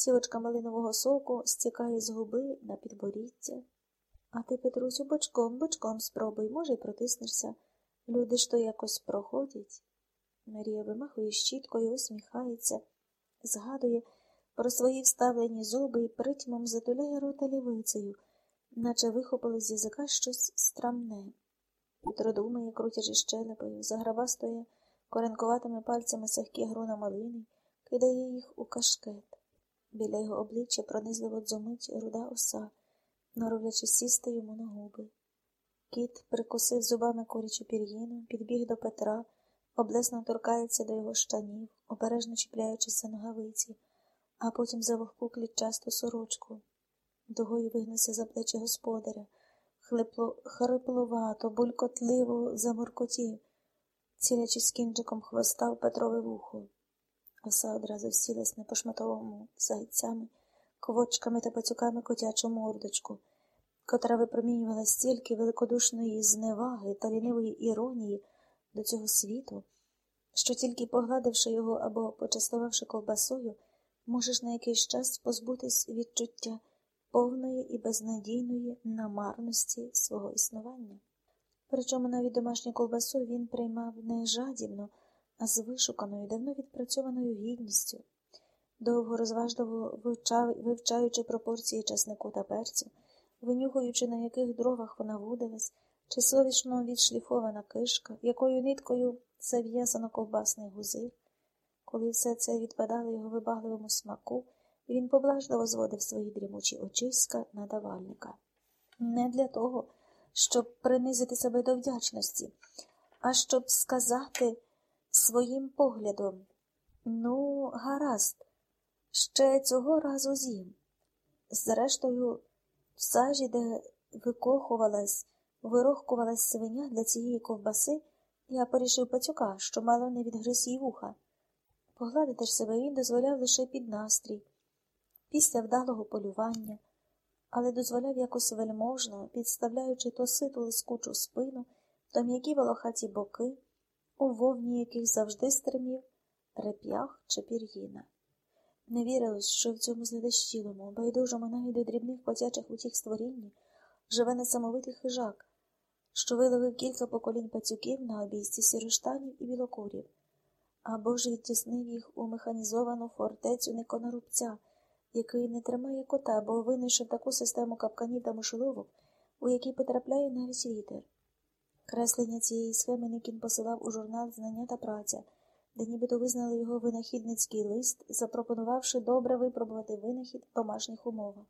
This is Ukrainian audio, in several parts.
Цілочка малинового соку стікає з губи на підборіддя. А ти, Петрусю, бочком, бочком спробуй, може, й протиснешся. Люди ж то якось проходять. Марія вимахує щіткою, усміхається, згадує про свої вставлені зуби і притьмом затуляє рота лівицею, наче вихопило з язика щось страмне. Петро думає, крутячи щелепою, заграбастує коренкуватими пальцями сахкі грона малини, кидає їх у кашкет. Біля його обличчя пронизливо дзомить руда оса, норовлячи сісти йому на губи. Кіт прикусив зубами корічу пір'їну, підбіг до Петра, облесно торкається до його штанів, обережно чіпляючись за ногавиці, а потім за вогку клітчасту сорочку. Дугою вигнувся за плечі господаря, хлепло, хрипловато, булькотливо замуркотів, цілячись кінчиком хвоста в Петрове вухо. Оса одразу всілась на пошматовому зайцями, ковочками та пацюками котячу мордочку, котра випромінювала стільки великодушної зневаги та лінивої іронії до цього світу, що тільки погладивши його або почастувавши ковбасою, можеш на якийсь час позбутись відчуття повної і безнадійної намарності свого існування. Причому навіть домашню ковбасу він приймав не жадібно, з вишуканою, давно відпрацьованою гідністю, довго розважливо вивчаючи пропорції часнику та перцю, винюхуючи, на яких дровах вона вудилась, чи совічно відшліфована кишка, якою ниткою зав'язано ковбасний гузир. Коли все це відпадало його вибагливому смаку, він поблажливо зводив свої дрімучі очиська на давальника. Не для того, щоб принизити себе до вдячності, а щоб сказати своїм поглядом ну, гаразд, ще цього разу з'їм. Зрештою, в сажі, де викохувалась, вирохкувалась свиня для цієї ковбаси, я порішив пацюка, що мало не відгриз їй вуха. Погладити ж себе він дозволяв лише під настрій, після вдалого полювання, але дозволяв якось вельможно, підставляючи то ситу лискучу спину, то м'які волохаті боки, у вовні яких завжди стримів реп'ях чи пір'їна. Не вірилось, що в цьому зледащілому, байдужому навіть до дрібних потячих утіх створінні живе несамовитий хижак, що виловив кілька поколінь пацюків на обійсті сіроштанів і білокурів, або ж відтіснив їх у механізовану фортецю неконорубця, який не тримає кота, бо винайшов таку систему капканів та мишоловок, у якій потрапляє навіть вітер. Креслення цієї схеми Никін посилав у журнал Знання та праця, де нібито визнали його винахідницький лист, запропонувавши добре випробувати винахід в домашніх умовах,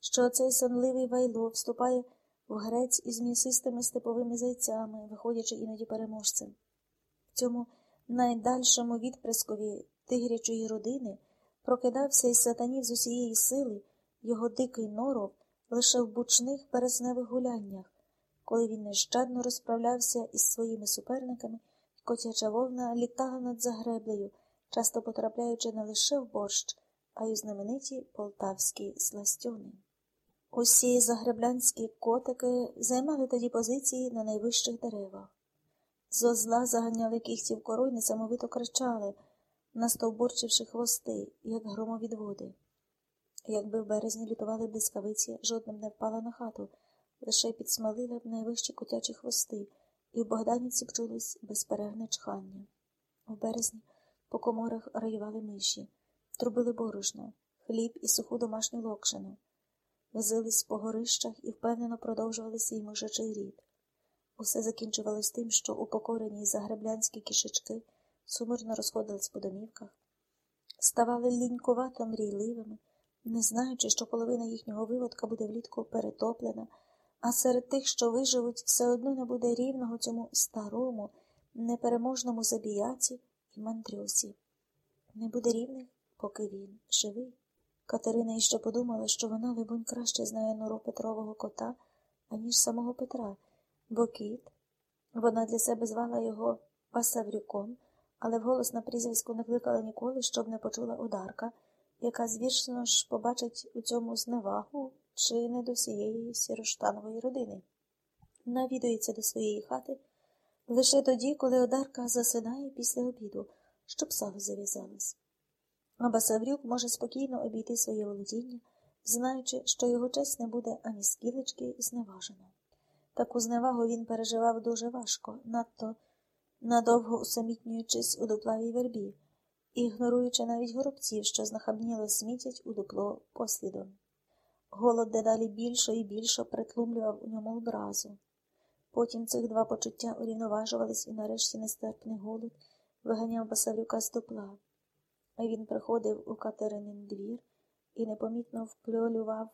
що цей сонливий вайло вступає в грець із м'ясистими степовими зайцями, виходячи іноді переможцем. В цьому найдальшому відприскові тигрячої родини прокидався із сатанів з усієї сили його дикий норов лише в бучних пересневих гуляннях коли він нещадно розправлявся із своїми суперниками, котяча вовна літала над загреблею, часто потрапляючи не лише в борщ, а й у знамениті полтавські сластьони. Усі загреблянські котики займали тоді позиції на найвищих деревах. Зо зла заганяли кігтів кору й несамовито кричали, настовбурчивши хвости, як громовідводи. Якби в березні лютували блискавиці, жодним не впала на хату лише підсмалила б найвищі котячі хвости, і в Богданівці вчулось безперервне чхання. У березні по коморах раювали миші, трубили борошно, хліб і суху домашню локшину, возились по горищах і впевнено продовжували свій мишачий рід. Усе закінчувалось тим, що упокорені загреблянські кішечки сумирно розходились по домівках, ставали лінькувато мрійливими, не знаючи, що половина їхнього виводка буде влітку перетоплена. А серед тих, що виживуть, все одно не буде рівного цьому старому, непереможному забіяці і мандрюсі. Не буде рівних, поки він живий. Катерина іще подумала, що вона, либонь, краще знає нору Петрового кота, аніж самого Петра, бо кіт. Вона для себе звала його Пасаврюком, але вголос на прізвиську не кликала ніколи, щоб не почула ударка, яка, звісно ж, побачить у цьому зневагу чи не до всієї сіроштанової родини. Навідується до своєї хати лише тоді, коли одарка засинає після обіду, щоб сало зав'язалось. А Басаврюк може спокійно обійти своє володіння, знаючи, що його честь не буде ані скілечки зневажено. Таку зневагу він переживав дуже важко, надто надовго усамітнюючись у дуплавій вербі, ігноруючи навіть горобців, що знахабніло смітять у дупло послідом. Голод дедалі більше і більше притлумлював у ньому образу. Потім цих два почуття урівноважувались і нарешті нестерпний голод виганяв Басарюка з. А він приходив у Катеринин двір і непомітно впльолював